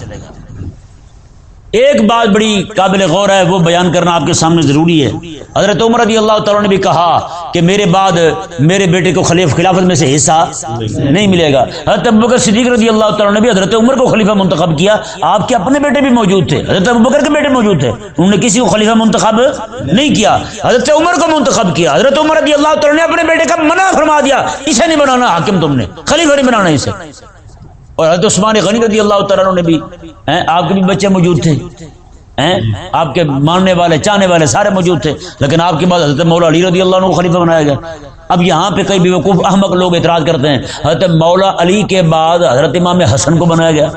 S1: ایک بات بڑی قابل غور ہے، وہ بیان کرنا آپ کے سامنے ضروری ہے۔ حضرت عمر رضی اللہ تعالیٰ نے بھی کہا کہ میرے بعد میرے بیٹے کو خلیف خلافت میں سے حصہ نہیں ملے گا۔ حضرت ابوبکر صدیق رضی اللہ تعالیٰ نے بھی حضرت عمر کو خلیفہ منتخب کیا۔ آپ کے اپنے بیٹے بھی موجود تھے۔ حضرت ابوبکر کے بیٹے موجود تھے۔ انہوں نے کسی کو خلیفہ منتخب نہیں کیا۔ حضرت عمر کو منتخب کیا۔ حضرت عمر رضی اللہ تعالیٰ نے اپنے بیٹے کا منع فرما دیا۔ اسے نہیں بنانا، حاکم تم نے۔ خلیفہ نہیں بنانا اسے۔ اور حضرت عثمان غنی رضی اللہ تعالیٰ نے بھی آپ کے بھی بچے موجود تھے آپ کے ماننے والے، چاہنے والے سارے موجود تھے، لیکن آپ کے بعد حضرت مولا علی رضی اللہ عنہ کو خلیفہ بنایا گیا۔ اب یہاں پہ کئی بیوقوف احمد لوگ اعتراض کرتے ہیں، حضرت مولا علی کے بعد حضرت امام حسن کو بنایا گیا۔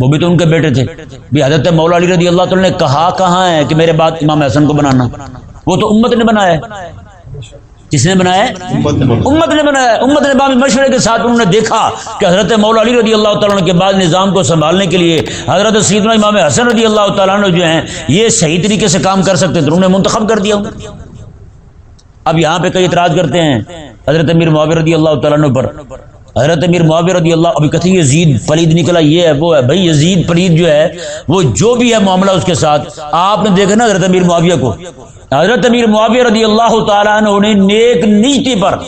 S1: وہ بھی تو ان کے بیٹے تھے۔ بھی حضرت مولا علی رضی اللہ تعالیٰ نے کہا کہاں ہے کہ میرے بعد امام حسن کو بنانا۔ وہ تو امت نے بنایا جس نے بنایا امت نے بنایا امت نے بامی مشورے کے ساتھ انہوں نے دیکھا کہ حضرت مولا علی رضی اللہ تعالیٰ کے بعد نظام کو سنبھالنے کے لیے حضرت سیدنا امام حسن رضی اللہ تعالیٰ جو ہیں یہ صحیح طریقے سے کام کر سکتے تھے انہوں نے منتخب کر دیا۔ اب یہاں پہ کئی اعتراض کرتے ہیں حضرت امیر معاویر رضی اللہ تعالیٰ پر۔ حضرت امیر معاویر رضی اللہ ابھی کہتے یزید پلید نکلا، یہ ہے، وہ ہے۔ بھائی، یزید پلید جو ہے، وہ جو بھی ہے معاملہ اس کے ساتھ، آپ نے دیکھا نا حضرت امیر معاویہ کو؟ حضرت امیر معاویہ رضی اللہ تعالیٰ عنہ نے نیک نیتی پر،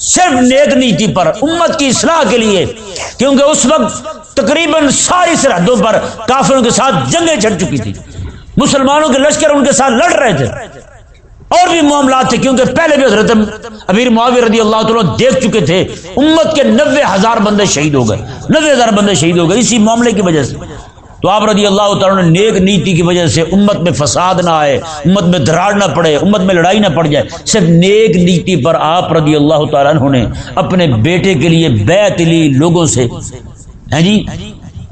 S1: صرف نیک نیتی پر امت کی اصلاح کے لیے، کیونکہ اس وقت تقریباً ساری سرحدوں پر کافروں کے ساتھ جنگیں چڑھ چکی تھی مسلمانوں کے لشکر ان کے ساتھ لڑ رہے تھے۔ اور بھی معاملات تھے کیونکہ پہلے بھی حضرت امیر معاوی رضی اللہ تعالیٰ دیکھ چکے تھے، امت کے نوے ہزار بندے شہید ہو گئے۔ نوے ہزار بندے شہید ہو گئے، اسی معاملے کی وجہ سے۔ تو آپ رضی اللہ تعالیٰ نے نیک نیتی کی وجہ سے امت میں فساد نہ آئے، امت میں دراڑ نہ پڑے، امت میں لڑائی نہ پڑ جائے۔ صرف نیک نیتی پر آپ رضی اللہ تعالیٰ نے اپنے بیٹے کے لیے بیت لی لوگوں سے، ہیں جی؟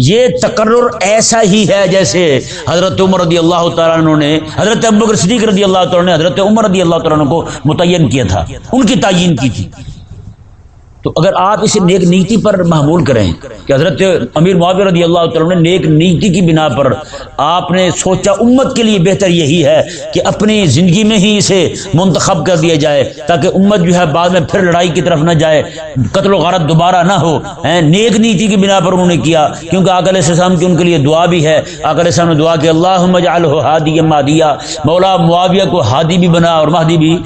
S1: یہ تقرر ایسا ہی ہے جیسے حضرت عمر رضی اللہ تعالیٰ عنہ نے، حضرت ابو صدیق رضی اللہ تعالیٰ نے، حضرت عمر رضی اللہ تعالیٰ عنہ کو متعین کیا تھا، ان کی تعین کی تھی۔ تو اگر آپ اسے نیک نیتی پر معمول کریں کہ حضرت امیر معاویہ رضی اللہ تعالیٰ نے نیک نیتی کی بنا پر آپ نے سوچا امت کے لیے بہتر یہی ہے کہ اپنی زندگی میں ہی اسے منتخب کر دیا جائے تاکہ امت جو ہے بعد میں پھر لڑائی کی طرف نہ جائے، قتل و غارت دوبارہ نہ ہو نیک نیتی کی بنا پر انہوں نے کیا۔ کیونکہ آکل السلام کی ان کے لیے دعا بھی ہے۔ آکل السلام نے دعا کہ اللہ مجعل ہادی مادیا مولا معاویہ کو ہادی بھی بنا اور مہدی بھی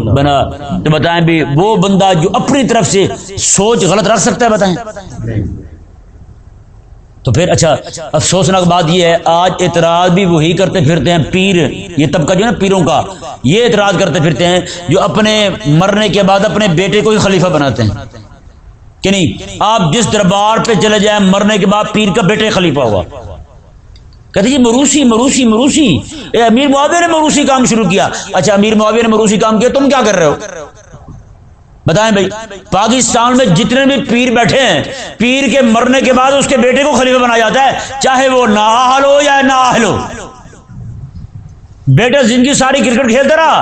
S1: بنا۔ تو بتائیں بھی وہ بندہ جو اپنی طرف سے سوچ غلط رکھ سکتا ہے بتائیں۔ تو پھر اچھا افسوسناک بات یہ ہے، آج اعتراض بھی وہی کرتے پھرتے ہیں، پیر، یہ طبقہ جو ہے نا پیروں کا، یہ اعتراض کرتے پھرتے ہیں جو اپنے مرنے کے بعد اپنے بیٹے کو ہی خلیفہ بناتے ہیں۔ کہ نہیں؟ آپ جس دربار پہ چلے جائیں، مرنے کے بعد پیر کا بیٹے خلیفہ ہوا۔ کہتے جی مروسی مروسی مروسی۔ اے امیر معاویہ نے مروسی کام شروع کیا۔ اچھا امیر معاویہ نے مروسی کام کیا، تم کیا کر رہے ہو؟ بتائیں بھائی، پاکستان میں جتنے بھی پیر بیٹھے ہیں، پیر کے مرنے کے بعد اس کے بیٹے کو خلیفہ بنایا جاتا ہے، چاہے وہ نااہل ہو یا نااہل ہو۔ بیٹا زندگی ساری کرکٹ کھیلتا رہا،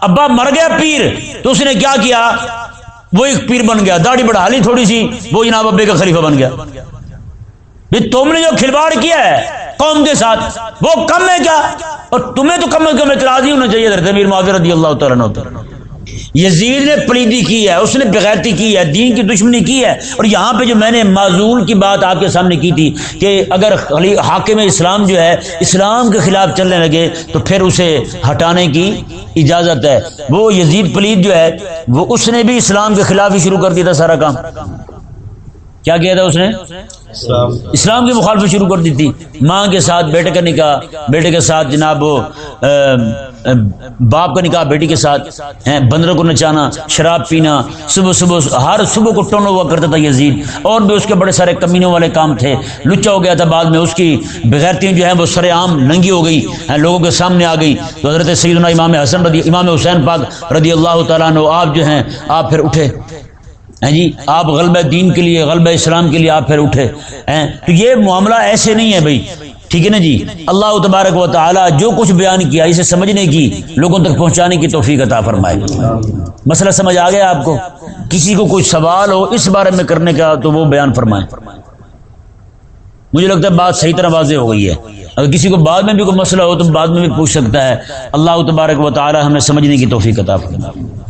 S1: ابا مر گیا پیر، تو اس نے کیا کیا؟ وہ ایک پیر بن گیا، داڑھی بڑھا لی تھوڑی سی، وہ جناب ابے کا خلیفہ بن گیا۔ تم نے جو کھلواڑ کیا ہے قوم کے ساتھ، وہ کم ہے کیا؟ اور تمہیں تو کم از کم اعتراض ہی ہونا چاہیے، حضرت امیر معاویہ رضی اللہ تعالیٰ یزید نے پلیدی کی ہے، اس نے بغیرتی کی ہے، دین کی دشمنی کی ہے۔ اور یہاں پہ جو میں نے معذول کی بات آپ کے سامنے کی تھی کہ اگر حاکم اسلام جو ہے، اسلام کے خلاف چلنے لگے تو پھر اسے ہٹانے کی اجازت ہے۔ وہ یزید پلید جو ہے، وہ اس نے بھی اسلام کے خلاف ہی شروع کر دیا تھا سارا کام۔ کیا کیا تھا اس نے؟ اسلام کی مخالفت شروع کر دی تھی۔ ماں کے ساتھ بیٹے کا نکاح بیٹے کے ساتھ جناب باپ کا نکاح بیٹی کے ساتھ بندروں کو نچانا شراب پینا صبح صبح ہر صبح کو ٹون ہوا کرتا تھا یزید۔ اور بھی اس کے بڑے سارے کمینوں والے کام تھے۔ لچا ہو گیا تھا بعد میں اس کی بغیرتی جو ہیں وہ سر عام ننگی ہو گئی لوگوں کے سامنے آ گئی۔ تو حضرت سیدنا امام حسن رضی امام حسین پاک رضی اللہ تعالیٰ عنہ آپ جو ہیں آپ پھر اٹھے۔ ہیں جی؟ آپ غلبہ دین کے لیے، غلبہ اسلام کے لیے آپ پھر اٹھے، ہیں؟ تو یہ معاملہ ایسے نہیں ہے بھائی، ٹھیک ہے نا جی؟ اللہ تبارک و تعالی جو کچھ بیان کیا، اسے سمجھنے کی، لوگوں تک پہنچانے کی توفیق عطا فرمائے۔ مسئلہ سمجھ آ گیا آپ کو؟ کسی کو کوئی سوال ہو اس بارے میں کرنے کا تو وہ بیان فرمائے مجھے لگتا ہے بات صحیح طرح واضح ہو گئی ہے۔ اگر کسی کو بعد میں بھی کوئی مسئلہ ہو تو بعد میں بھی پوچھ سکتا ہے۔ اللہ تبارک و تعالی ہمیں سمجھنے کی توفیق عطا فرمائے۔